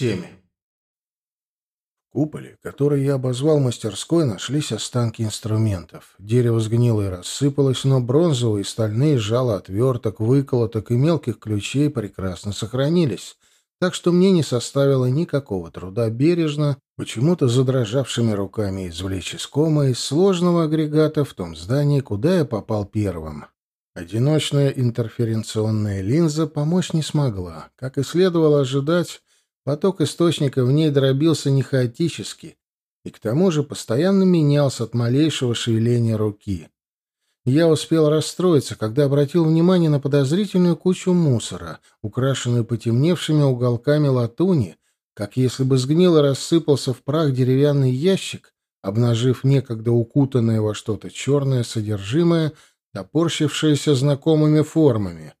7. В куполе, который я обозвал мастерской, нашлись останки инструментов. Дерево сгнило и рассыпалось, но бронзовые и стальные жало отверток, выколоток и мелких ключей прекрасно сохранились, так что мне не составило никакого труда бережно, почему-то задрожавшими руками извлечь искомое из сложного агрегата в том здании, куда я попал первым. Одиночная интерференционная линза помочь не смогла. Как и следовало ожидать, Поток источника в ней дробился не хаотически и к тому же постоянно менялся от малейшего шевеления руки. Я успел расстроиться, когда обратил внимание на подозрительную кучу мусора, украшенную потемневшими уголками латуни, как если бы сгнил и рассыпался в прах деревянный ящик, обнажив некогда укутанное во что-то черное содержимое, топорщившееся знакомыми формами.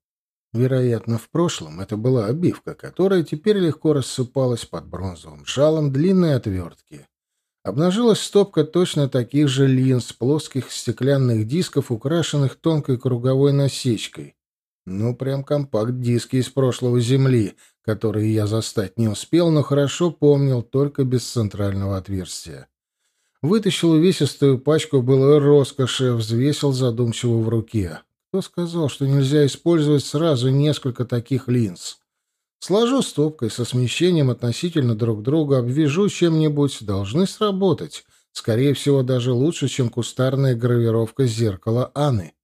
Вероятно, в прошлом это была обивка, которая теперь легко рассыпалась под бронзовым шалом длинной отвертки. Обнажилась стопка точно таких же линз, плоских стеклянных дисков, украшенных тонкой круговой насечкой. Ну, прям компакт-диски из прошлого Земли, которые я застать не успел, но хорошо помнил, только без центрального отверстия. Вытащил увесистую пачку былой роскоши, взвесил задумчиво в руке. Кто сказал, что нельзя использовать сразу несколько таких линз? Сложу стопкой со смещением относительно друг друга, обвяжу чем-нибудь, должны сработать. Скорее всего, даже лучше, чем кустарная гравировка зеркала Анны.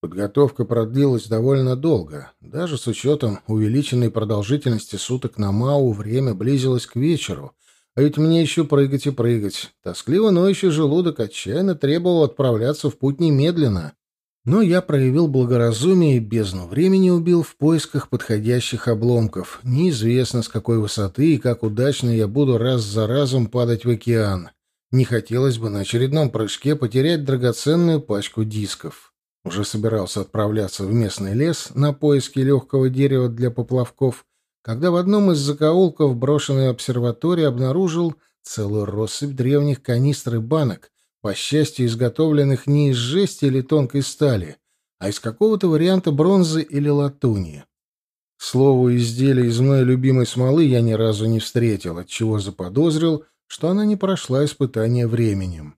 Подготовка продлилась довольно долго. Даже с учетом увеличенной продолжительности суток на МАУ время близилось к вечеру. А ведь мне еще прыгать и прыгать. Тоскливо ноющий желудок отчаянно требовал отправляться в путь немедленно. Но я проявил благоразумие и бездну времени убил в поисках подходящих обломков. Неизвестно, с какой высоты и как удачно я буду раз за разом падать в океан. Не хотелось бы на очередном прыжке потерять драгоценную пачку дисков. Уже собирался отправляться в местный лес на поиски легкого дерева для поплавков, когда в одном из закоулков брошенной обсерватории обнаружил целую россыпь древних канистр и банок, по счастью, изготовленных не из жести или тонкой стали, а из какого-то варианта бронзы или латуни. К слову, изделия из моей любимой смолы я ни разу не встретил, отчего заподозрил, что она не прошла испытание временем.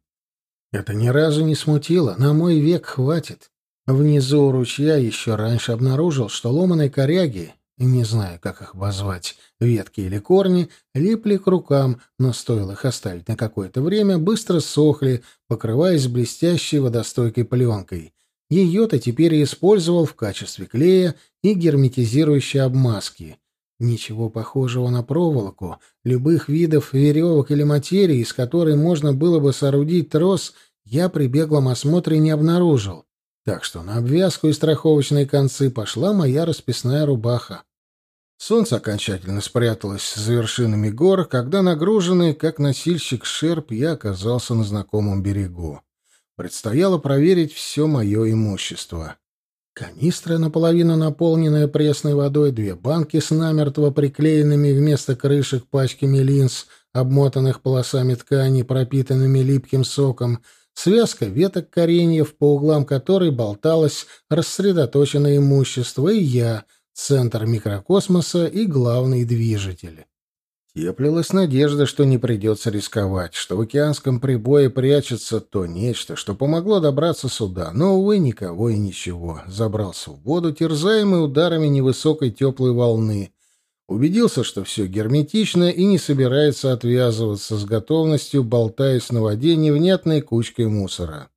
Это ни разу не смутило, на мой век хватит. Внизу ручья еще раньше обнаружил, что ломаной коряги не знаю, как их обозвать, ветки или корни, липли к рукам, но стоило их оставить на какое-то время, быстро сохли, покрываясь блестящей водостойкой пленкой. Ее-то теперь и использовал в качестве клея и герметизирующей обмазки. Ничего похожего на проволоку, любых видов веревок или материи, из которой можно было бы соорудить трос, я при беглом осмотре не обнаружил. Так что на обвязку и страховочные концы пошла моя расписная рубаха. Солнце окончательно спряталось за вершинами гор, когда, нагруженный, как носильщик шерп, я оказался на знакомом берегу. Предстояло проверить все мое имущество. Канистра, наполовину наполненная пресной водой, две банки с намертво приклеенными вместо крышек пачками линз, обмотанных полосами ткани, пропитанными липким соком — связка веток кореньев, по углам которой болталось рассредоточенное имущество, и я, центр микрокосмоса и главный движитель. Теплилась надежда, что не придется рисковать, что в океанском прибое прячется то нечто, что помогло добраться сюда, но, увы, никого и ничего. Забрался в воду, терзаемый ударами невысокой теплой волны, Убедился, что все герметично и не собирается отвязываться с готовностью, болтаясь на воде невнятной кучкой мусора.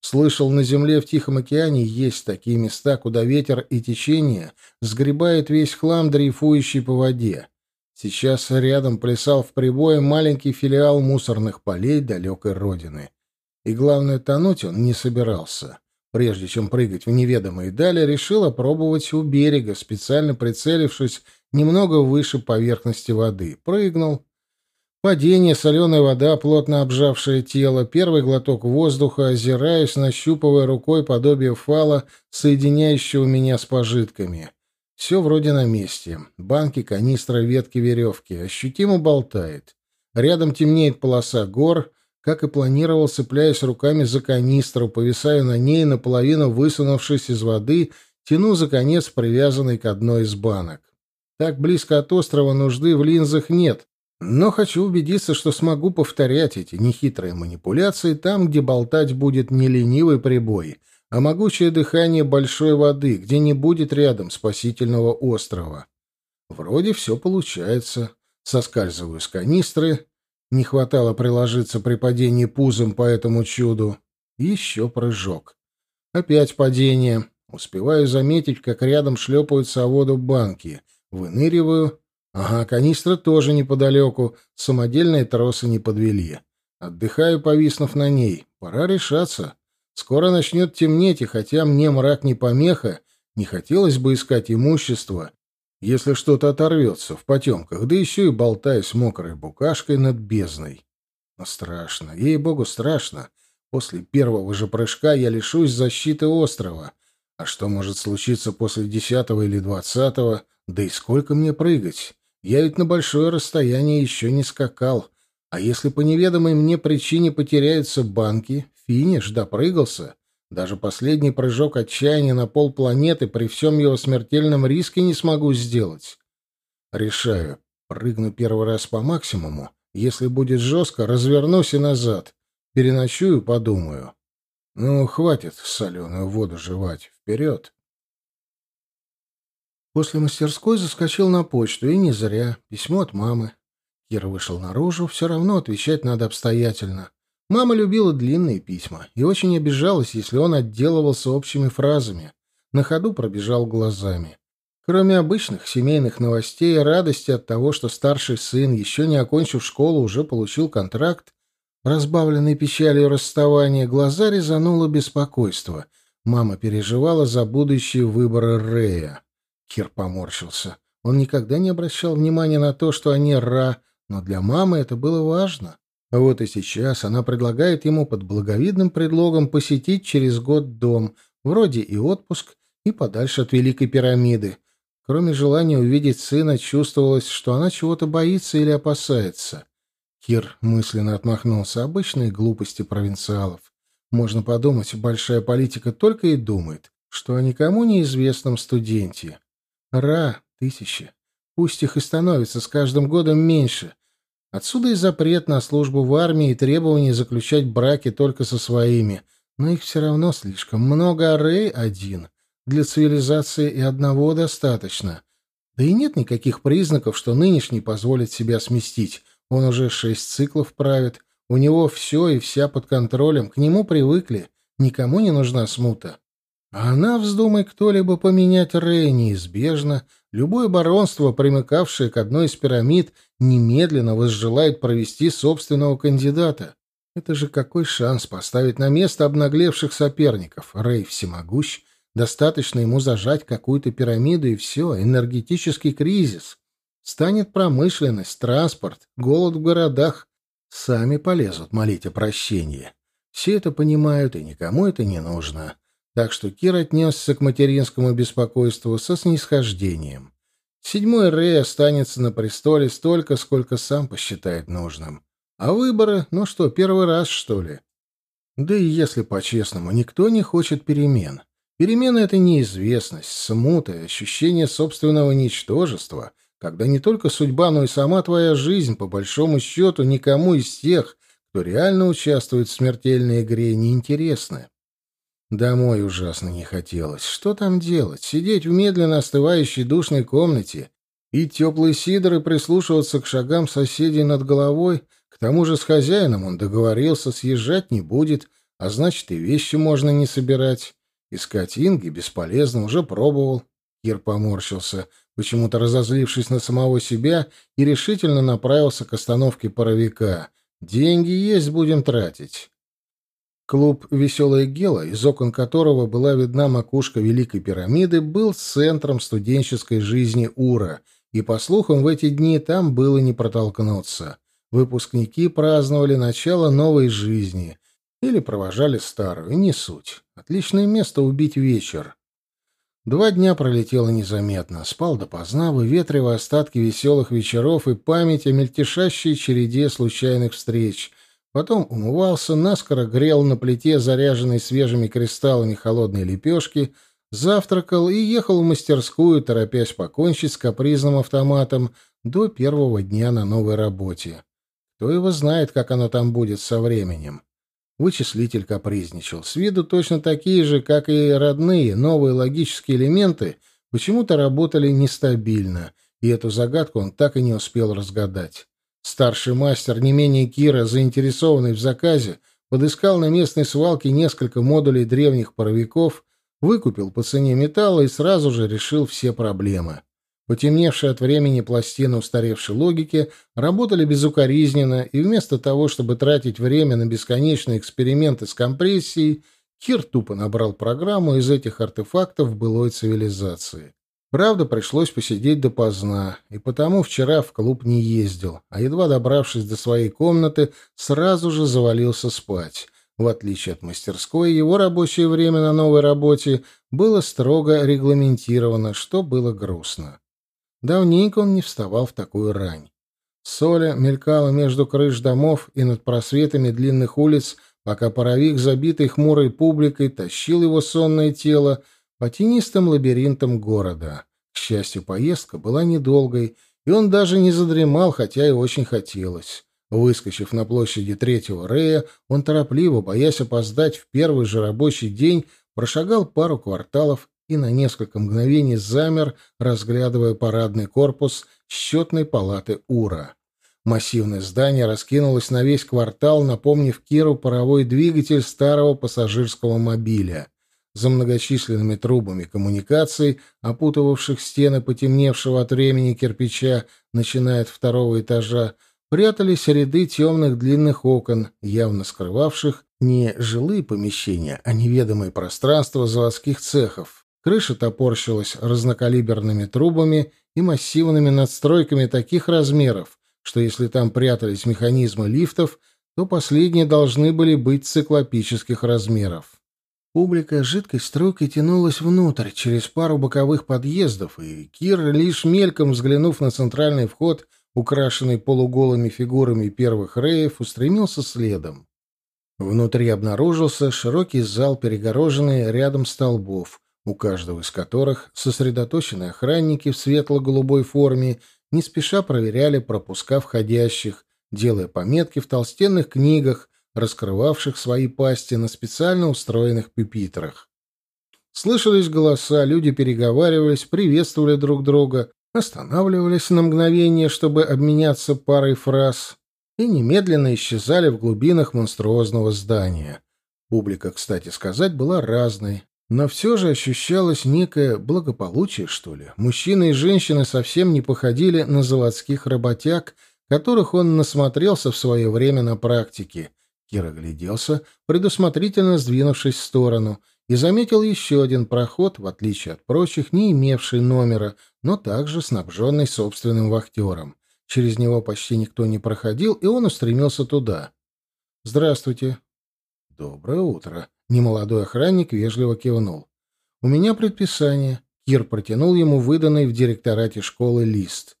Слышал, на земле в Тихом океане есть такие места, куда ветер и течение сгребают весь хлам, дрейфующий по воде. Сейчас рядом плясал в прибое маленький филиал мусорных полей далекой родины. И главное, тонуть он не собирался. Прежде чем прыгать в неведомые дали, решил опробовать у берега, специально прицелившись немного выше поверхности воды. Прыгнул. Падение, соленая вода, плотно обжавшее тело, первый глоток воздуха, озираясь, нащупывая рукой подобие фала, соединяющего меня с пожитками. Все вроде на месте. Банки, канистра, ветки, веревки. Ощутимо болтает. Рядом темнеет полоса гор, как и планировал, цепляясь руками за канистру, повисая на ней, наполовину высунувшись из воды, тяну за конец, привязанный к одной из банок. Так близко от острова нужды в линзах нет. Но хочу убедиться, что смогу повторять эти нехитрые манипуляции там, где болтать будет не ленивый прибой, а могучее дыхание большой воды, где не будет рядом спасительного острова. Вроде все получается. Соскальзываю с канистры. Не хватало приложиться при падении пузом по этому чуду. Еще прыжок. Опять падение. Успеваю заметить, как рядом шлепаются о воду банки. Выныриваю. Ага, канистра тоже неподалеку. Самодельные тросы не подвели. Отдыхаю, повиснув на ней. Пора решаться. Скоро начнет темнеть, и хотя мне мрак не помеха, не хотелось бы искать имущество, если что-то оторвется в потемках, да еще и болтаясь мокрой букашкой над бездной. Но страшно, ей-богу, страшно. После первого же прыжка я лишусь защиты острова. А что может случиться после десятого или двадцатого? Да и сколько мне прыгать? Я ведь на большое расстояние еще не скакал. А если по неведомой мне причине потеряются банки, финиш, допрыгался, даже последний прыжок отчаяния на полпланеты при всем его смертельном риске не смогу сделать. Решаю, прыгну первый раз по максимуму. Если будет жестко, развернусь и назад. Переночую, подумаю. Ну, хватит соленую воду жевать. Вперед. После мастерской заскочил на почту, и не зря. Письмо от мамы. Кира вышел наружу, все равно отвечать надо обстоятельно. Мама любила длинные письма и очень обижалась, если он отделывался общими фразами. На ходу пробежал глазами. Кроме обычных семейных новостей и радости от того, что старший сын, еще не окончив школу, уже получил контракт, разбавленный печалью расставания, глаза резануло беспокойство. Мама переживала за будущие выборы Рея. Кир поморщился. Он никогда не обращал внимания на то, что они Ра, но для мамы это было важно. Вот и сейчас она предлагает ему под благовидным предлогом посетить через год дом, вроде и отпуск, и подальше от Великой пирамиды. Кроме желания увидеть сына, чувствовалось, что она чего-то боится или опасается. Кир мысленно отмахнулся. Обычные глупости провинциалов. Можно подумать, большая политика только и думает, что о никому неизвестном студенте. Ра, тысячи. Пусть их и становится с каждым годом меньше, Отсюда и запрет на службу в армии и требование заключать браки только со своими. Но их все равно слишком много, а Рэй один. Для цивилизации и одного достаточно. Да и нет никаких признаков, что нынешний позволит себя сместить. Он уже шесть циклов правит. У него все и вся под контролем. К нему привыкли. Никому не нужна смута. А она, вздумай кто-либо поменять Рэй, неизбежно. Любое баронство, примыкавшее к одной из пирамид, немедленно возжелает провести собственного кандидата. Это же какой шанс поставить на место обнаглевших соперников? Рэй всемогущ, достаточно ему зажать какую-то пирамиду и все, энергетический кризис. Станет промышленность, транспорт, голод в городах. Сами полезут молить о прощении. Все это понимают, и никому это не нужно. Так что Кир отнесся к материнскому беспокойству со снисхождением. Седьмой Рэй останется на престоле столько, сколько сам посчитает нужным. А выборы, ну что, первый раз, что ли? Да и если по-честному, никто не хочет перемен. Перемены — это неизвестность, смута, ощущение собственного ничтожества, когда не только судьба, но и сама твоя жизнь, по большому счету, никому из тех, кто реально участвует в смертельной игре, не интересны. Домой ужасно не хотелось. Что там делать? Сидеть в медленно остывающей душной комнате, пить теплый сидр и прислушиваться к шагам соседей над головой? К тому же с хозяином он договорился, съезжать не будет, а значит и вещи можно не собирать. Искать Инги бесполезно, уже пробовал. Кир поморщился, почему-то разозлившись на самого себя, и решительно направился к остановке паровика. Деньги есть будем тратить. Клуб «Веселая Гела», из окон которого была видна макушка Великой пирамиды, был центром студенческой жизни Ура, и, по слухам, в эти дни там было не протолкнуться. Выпускники праздновали начало новой жизни или провожали старую, не суть. Отличное место убить вечер. Два дня пролетело незаметно. Спал допоздна, выветривая остатки веселых вечеров и память о мельтешащей череде случайных встреч — Потом умывался, наскоро грел на плите заряженной свежими кристаллами холодной лепешки, завтракал и ехал в мастерскую, торопясь покончить с капризным автоматом до первого дня на новой работе. Кто его знает, как оно там будет со временем. Вычислитель капризничал. С виду точно такие же, как и родные, новые логические элементы почему-то работали нестабильно, и эту загадку он так и не успел разгадать. Старший мастер, не менее Кира, заинтересованный в заказе, подыскал на местной свалке несколько модулей древних паровиков, выкупил по цене металла и сразу же решил все проблемы. Потемневшие от времени пластины устаревшей логики работали безукоризненно, и вместо того, чтобы тратить время на бесконечные эксперименты с компрессией, Кир тупо набрал программу из этих артефактов былой цивилизации. Правда, пришлось посидеть допоздна, и потому вчера в клуб не ездил, а едва добравшись до своей комнаты, сразу же завалился спать. В отличие от мастерской, его рабочее время на новой работе было строго регламентировано, что было грустно. Давненько он не вставал в такую рань. Соля мелькала между крыш домов и над просветами длинных улиц, пока паровик, забитый хмурой публикой, тащил его сонное тело по тенистым лабиринтам города. К счастью, поездка была недолгой, и он даже не задремал, хотя и очень хотелось. Выскочив на площади Третьего Рея, он торопливо, боясь опоздать в первый же рабочий день, прошагал пару кварталов и на несколько мгновений замер, разглядывая парадный корпус счетной палаты УРА. Массивное здание раскинулось на весь квартал, напомнив Киру паровой двигатель старого пассажирского мобиля. За многочисленными трубами коммуникаций, опутывавших стены потемневшего от времени кирпича, начиная от второго этажа, прятались ряды темных длинных окон, явно скрывавших не жилые помещения, а неведомые пространства заводских цехов. Крыша топорщилась разнокалиберными трубами и массивными надстройками таких размеров, что если там прятались механизмы лифтов, то последние должны были быть циклопических размеров. Публика жидкой струйкой тянулась внутрь, через пару боковых подъездов, и Кир, лишь мельком взглянув на центральный вход, украшенный полуголыми фигурами первых реев, устремился следом. Внутри обнаружился широкий зал, перегороженный рядом столбов, у каждого из которых сосредоточены охранники в светло-голубой форме, не спеша проверяли пропуска входящих, делая пометки в толстенных книгах, раскрывавших свои пасти на специально устроенных пюпитрах. Слышались голоса, люди переговаривались, приветствовали друг друга, останавливались на мгновение, чтобы обменяться парой фраз, и немедленно исчезали в глубинах монструозного здания. Публика, кстати сказать, была разной. Но все же ощущалось некое благополучие, что ли. Мужчины и женщины совсем не походили на заводских работяг, которых он насмотрелся в свое время на практике. Кир огляделся, предусмотрительно сдвинувшись в сторону, и заметил еще один проход, в отличие от прочих, не имевший номера, но также снабженный собственным вахтером. Через него почти никто не проходил, и он устремился туда. «Здравствуйте». «Доброе утро», Немолодой охранник вежливо кивнул. «У меня предписание». Кир протянул ему выданный в директорате школы лист.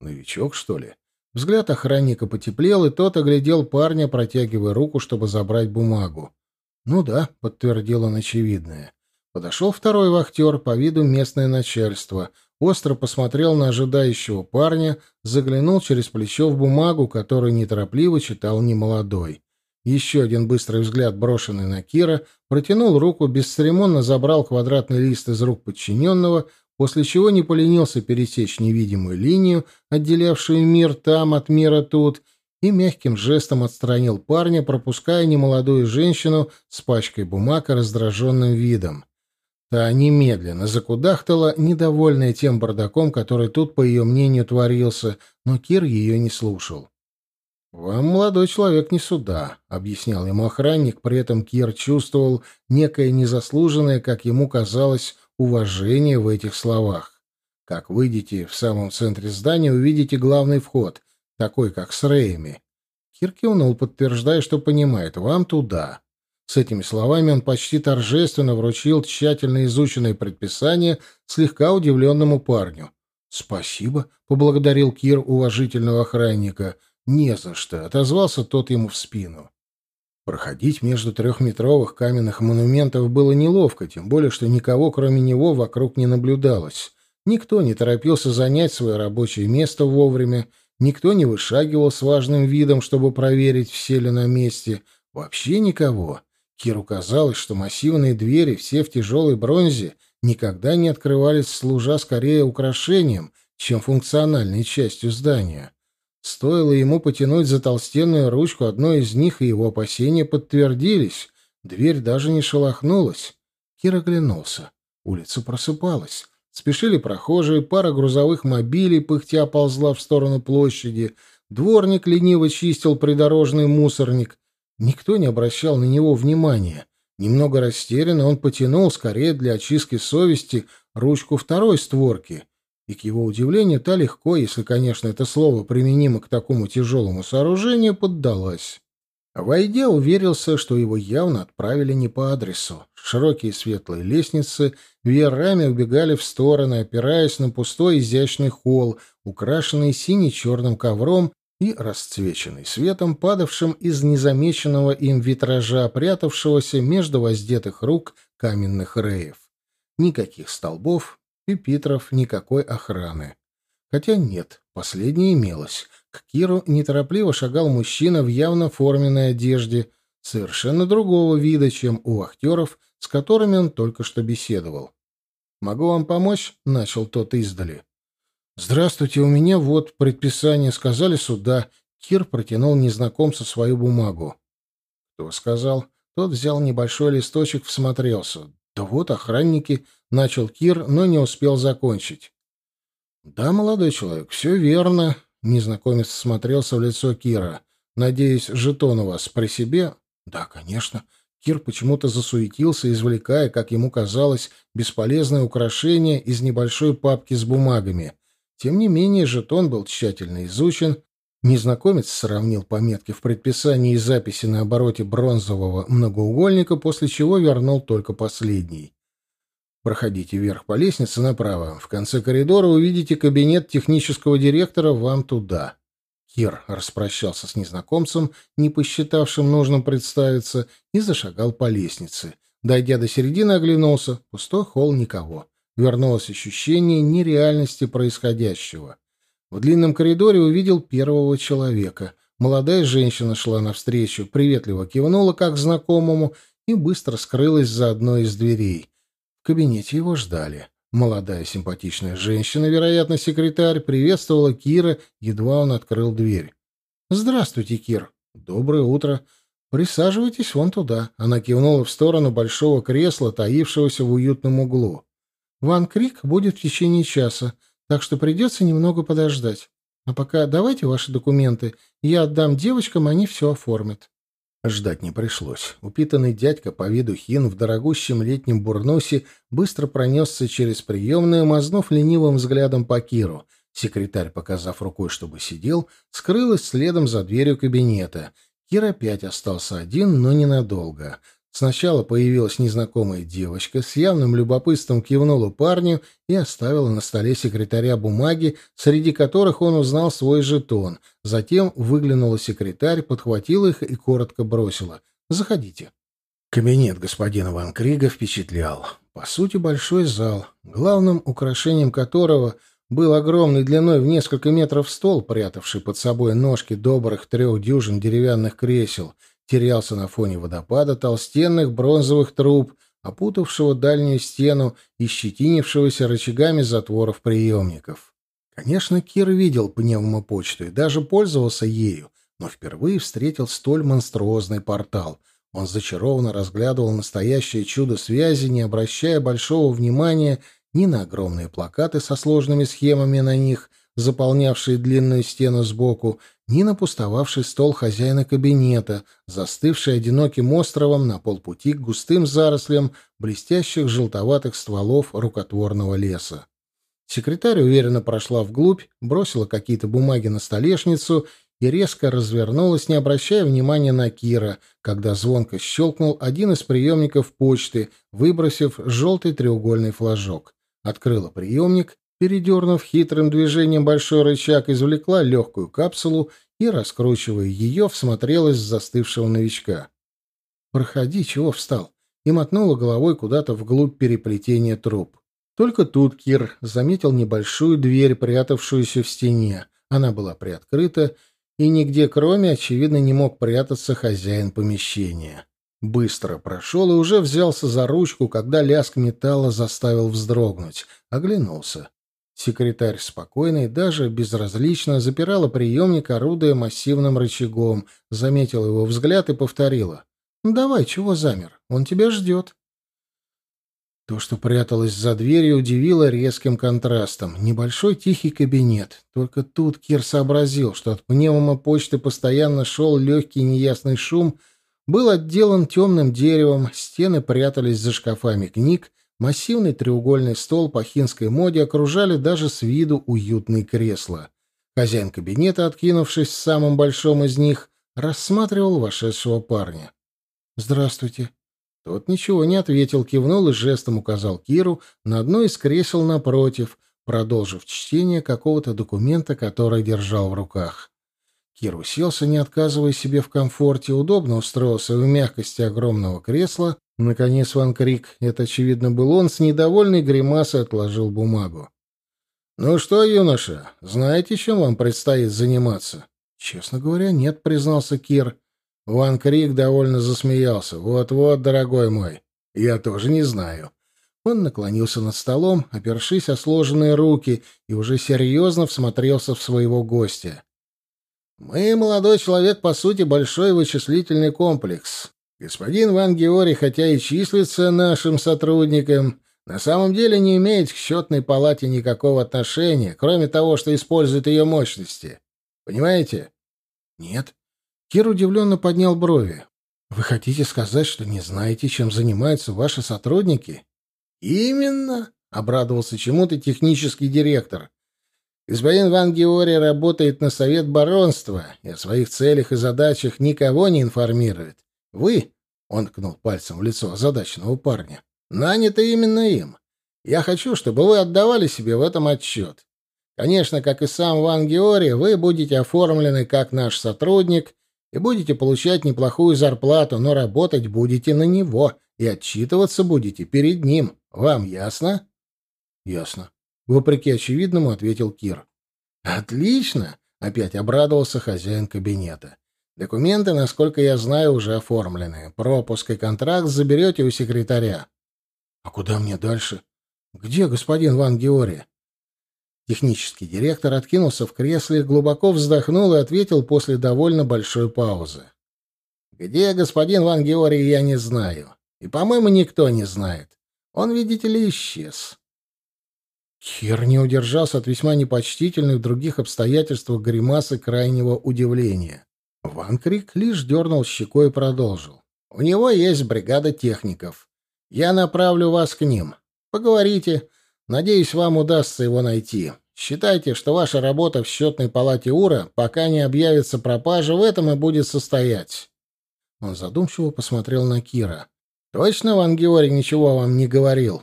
«Новичок, что ли?» Взгляд охранника потеплел, и тот оглядел парня, протягивая руку, чтобы забрать бумагу. «Ну да», — подтвердил он очевидное. Подошел второй вахтер, по виду местное начальство, остро посмотрел на ожидающего парня, заглянул через плечо в бумагу, которую неторопливо читал немолодой. Еще один быстрый взгляд, брошенный на Кира, протянул руку, бесцеремонно забрал квадратный лист из рук подчиненного, после чего не поленился пересечь невидимую линию, отделявшую мир там от мира тут, и мягким жестом отстранил парня, пропуская немолодую женщину с пачкой бумаг и раздраженным видом. Та немедленно закудахтала, недовольная тем бардаком, который тут, по ее мнению, творился, но Кир ее не слушал. «Вам, молодой человек, не сюда», — объяснял ему охранник, при этом Кир чувствовал некое незаслуженное, как ему казалось, уважение в этих словах. Как выйдете в самом центре здания, увидите главный вход, такой, как с Реями. Кир кивнул, подтверждая, что понимает, вам туда. С этими словами он почти торжественно вручил тщательно изученное предписание слегка удивленному парню. «Спасибо», — поблагодарил Кир уважительного охранника, — «Не за что», — отозвался тот ему в спину. Проходить между трехметровых каменных монументов было неловко, тем более, что никого, кроме него, вокруг не наблюдалось. Никто не торопился занять свое рабочее место вовремя, никто не вышагивал с важным видом, чтобы проверить, все ли на месте. Вообще никого. Киру казалось, что массивные двери, все в тяжелой бронзе, никогда не открывались, служа скорее украшением, чем функциональной частью здания. Стоило ему потянуть за толстенную ручку одной из них, и его опасения подтвердились. Дверь даже не шелохнулась. Кир оглянулся. Улица просыпалась. Спешили прохожие, пара грузовых мобилей пыхтя ползла в сторону площади. Дворник лениво чистил придорожный мусорник. Никто не обращал на него внимания. Немного растерянно он потянул, скорее для очистки совести, ручку второй створки — и, к его удивлению, та легко, если, конечно, это слово применимо к такому тяжелому сооружению, поддалась. Войдя, уверился, что его явно отправили не по адресу. Широкие светлые лестницы веерами убегали в стороны, опираясь на пустой изящный холл, украшенный сине-черным ковром и расцвеченный светом, падавшим из незамеченного им витража, прятавшегося между воздетых рук каменных реев. Никаких столбов, Пипитров никакой охраны. Хотя нет, последнее имелось. К Киру неторопливо шагал мужчина в явно форменной одежде, совершенно другого вида, чем у актеров, с которыми он только что беседовал. «Могу вам помочь?» — начал тот издали. «Здравствуйте, у меня вот предписание. Сказали сюда». Кир протянул незнакомцу свою бумагу. «Кто сказал?» Тот взял небольшой листочек, всмотрелся. «Да вот охранники», — начал Кир, но не успел закончить. «Да, молодой человек, все верно», — незнакомец смотрелся в лицо Кира. «Надеюсь, жетон у вас при себе?» «Да, конечно». Кир почему-то засуетился, извлекая, как ему казалось, бесполезное украшение из небольшой папки с бумагами. Тем не менее, жетон был тщательно изучен. Незнакомец сравнил пометки в предписании и записи на обороте бронзового многоугольника, после чего вернул только последний. Проходите вверх по лестнице направо. В конце коридора увидите кабинет технического директора. Вам туда. Кир распрощался с незнакомцем, не посчитавшим нужным представиться, и зашагал по лестнице. Дойдя до середины, оглянулся. Пустой холл никого. Вернулось ощущение нереальности происходящего. В длинном коридоре увидел первого человека. Молодая женщина шла навстречу, приветливо кивнула как знакомому и быстро скрылась за одной из дверей. В кабинете его ждали. Молодая симпатичная женщина, вероятно, секретарь, приветствовала Кира, едва он открыл дверь. «Здравствуйте, Кир. Доброе утро. Присаживайтесь вон туда». Она кивнула в сторону большого кресла, таившегося в уютном углу. «Ван Крик будет в течение часа так что придется немного подождать. А пока давайте ваши документы, я отдам девочкам, они все оформят». Ждать не пришлось. Упитанный дядька по виду хин в дорогущем летнем бурносе быстро пронесся через приемную, мазнув ленивым взглядом по Киру. Секретарь, показав рукой, чтобы сидел, скрылась следом за дверью кабинета. Кир опять остался один, но ненадолго. Сначала появилась незнакомая девочка, с явным любопытством кивнула парню и оставила на столе секретаря бумаги, среди которых он узнал свой жетон. Затем выглянула секретарь, подхватила их и коротко бросила. «Заходите». Кабинет господина Ван Крига впечатлял. По сути, большой зал, главным украшением которого был огромный длиной в несколько метров стол, прятавший под собой ножки добрых трех дюжин деревянных кресел — терялся на фоне водопада толстенных бронзовых труб, опутавшего дальнюю стену и щетинившегося рычагами затворов приемников. Конечно, Кир видел пневмопочту и даже пользовался ею, но впервые встретил столь монструозный портал. Он зачарованно разглядывал настоящее чудо связи, не обращая большого внимания ни на огромные плакаты со сложными схемами на них, заполнявшие длинную стену сбоку, ни на пустовавший стол хозяина кабинета, застывший одиноким островом на полпути к густым зарослям блестящих желтоватых стволов рукотворного леса. Секретарь уверенно прошла вглубь, бросила какие-то бумаги на столешницу и резко развернулась, не обращая внимания на Кира, когда звонко щелкнул один из приемников почты, выбросив желтый треугольный флажок. Открыла приемник передернув хитрым движением большой рычаг, извлекла легкую капсулу и, раскручивая ее, всмотрелась в застывшего новичка. «Проходи, чего встал?» и мотнула головой куда-то вглубь переплетения труб. Только тут Кир заметил небольшую дверь, прятавшуюся в стене. Она была приоткрыта, и нигде кроме, очевидно, не мог прятаться хозяин помещения. Быстро прошел и уже взялся за ручку, когда лязг металла заставил вздрогнуть. Оглянулся. Секретарь спокойно и даже безразлично запирала приемник, орудуя массивным рычагом, заметила его взгляд и повторила. «Ну давай, чего замер? Он тебя ждет». То, что пряталось за дверью, удивило резким контрастом. Небольшой тихий кабинет. Только тут Кир сообразил, что от почты постоянно шел легкий неясный шум, был отделан темным деревом, стены прятались за шкафами книг, массивный треугольный стол по хинской моде окружали даже с виду уютные кресла. Хозяин кабинета, откинувшись в самом большом из них, рассматривал вошедшего парня. «Здравствуйте», тот ничего не ответил, кивнул и жестом указал Киру на одно из кресел напротив, продолжив чтение какого-то документа, который держал в руках. Кир уселся, не отказывая себе в комфорте, удобно устроился в мягкости огромного кресла. Наконец Ван Крик, это очевидно был он, с недовольной гримасой отложил бумагу. «Ну что, юноша, знаете, чем вам предстоит заниматься?» «Честно говоря, нет», — признался Кир. Ван Крик довольно засмеялся. «Вот-вот, дорогой мой, я тоже не знаю». Он наклонился над столом, опершись о сложенные руки, и уже серьезно всмотрелся в своего гостя. «Мы, молодой человек, по сути, большой вычислительный комплекс. Господин Ван Геори, хотя и числится нашим сотрудником, на самом деле не имеет к счетной палате никакого отношения, кроме того, что использует ее мощности. Понимаете?» «Нет», Кир удивленно поднял брови. «Вы хотите сказать, что не знаете, чем занимаются ваши сотрудники?» «Именно!» — обрадовался чему-то технический директор. «Господин Ван Геори работает на совет баронства и о своих целях и задачах никого не информирует. Вы, — он ткнул пальцем в лицо озадаченного парня, — наняты именно им. Я хочу, чтобы вы отдавали себе в этом отчет. Конечно, как и сам Ван Геори, вы будете оформлены как наш сотрудник и будете получать неплохую зарплату, но работать будете на него и отчитываться будете перед ним. Вам ясно? Ясно. Вопреки очевидному ответил Кир. Отлично, опять обрадовался хозяин кабинета. Документы, насколько я знаю, уже оформлены. Пропуск и контракт заберете у секретаря. А куда мне дальше? Где господин Ван Георгий? Технический директор откинулся в кресле, глубоко вздохнул и ответил после довольно большой паузы. «Где господин Ван Георгий, я не знаю. И, по-моему, никто не знает. Он, видите ли, исчез». Хер не удержался от весьма непочтительных в других обстоятельствах гримасы крайнего удивления. Ван Крик лишь дернул щекой и продолжил. «У него есть бригада техников. Я направлю вас к ним. Поговорите, Надеюсь, вам удастся его найти. Считайте, что ваша работа в счетной палате УРА, пока не объявится пропажа, в этом и будет состоять. Он задумчиво посмотрел на Кира. Точно Ван Георгий ничего вам не говорил?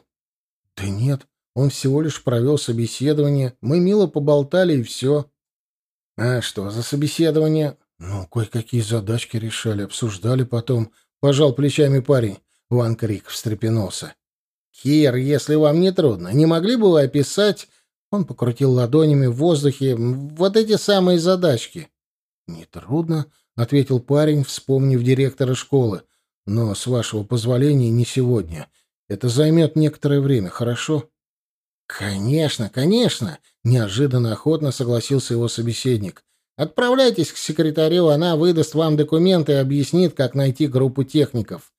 Да нет, он всего лишь провел собеседование. Мы мило поболтали и все. А что за собеседование? Ну, кое-какие задачки решали, обсуждали потом. Пожал плечами парень. Ван Крик встрепенулся. «Кир, если вам не трудно, не могли бы вы описать...» Он покрутил ладонями в воздухе. «Вот эти самые задачки». «Не трудно», — ответил парень, вспомнив директора школы. «Но, с вашего позволения, не сегодня. Это займет некоторое время, хорошо?» «Конечно, конечно!» — неожиданно охотно согласился его собеседник. «Отправляйтесь к секретарю, она выдаст вам документы и объяснит, как найти группу техников.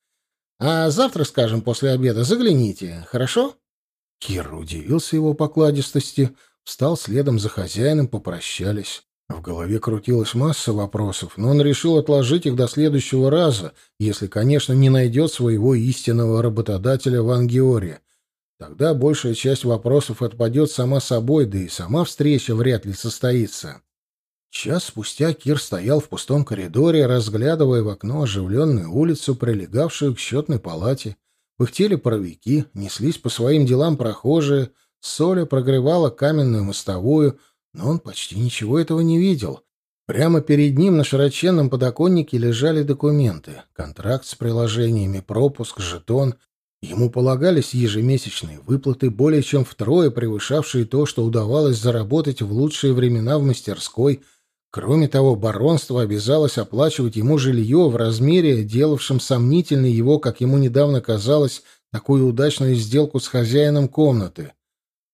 А завтра, скажем, после обеда загляните, хорошо?» Кир удивился его покладистости, встал следом за хозяином, попрощались. В голове крутилась масса вопросов, но он решил отложить их до следующего раза, если, конечно, не найдет своего истинного работодателя в Ангиоре. Тогда большая часть вопросов отпадет сама собой, да и сама встреча вряд ли состоится. Час спустя Кир стоял в пустом коридоре, разглядывая в окно оживленную улицу, прилегавшую к счетной палате. Пыхтели паровики, неслись по своим делам прохожие, Соля прогревала каменную мостовую, но он почти ничего этого не видел. Прямо перед ним на широченном подоконнике лежали документы. Контракт с приложениями, пропуск, жетон. Ему полагались ежемесячные выплаты, более чем втрое превышавшие то, что удавалось заработать в лучшие времена в мастерской. Кроме того, баронство обязалось оплачивать ему жилье в размере, делавшем сомнительной его, как ему недавно казалось, такую удачную сделку с хозяином комнаты.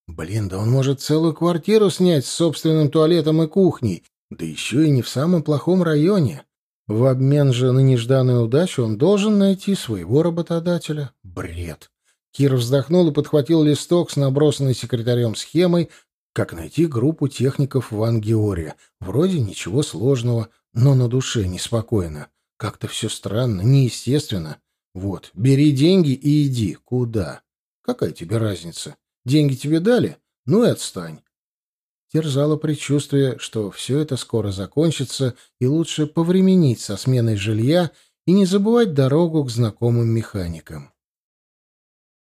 Блин, да он может целую квартиру снять с собственным туалетом и кухней, да еще и не в самом плохом районе. В обмен же на нежданную удачу он должен найти своего работодателя. Бред. Кир вздохнул и подхватил листок с набросанной секретарем схемой, как найти группу техников в Ангиоре. Вроде ничего сложного, но на душе неспокойно. Как-то все странно, неестественно. Вот, бери деньги и иди. Куда? Какая тебе разница? Деньги тебе дали? Ну и отстань терзало предчувствие, что все это скоро закончится, и лучше повременить со сменой жилья и не забывать дорогу к знакомым механикам.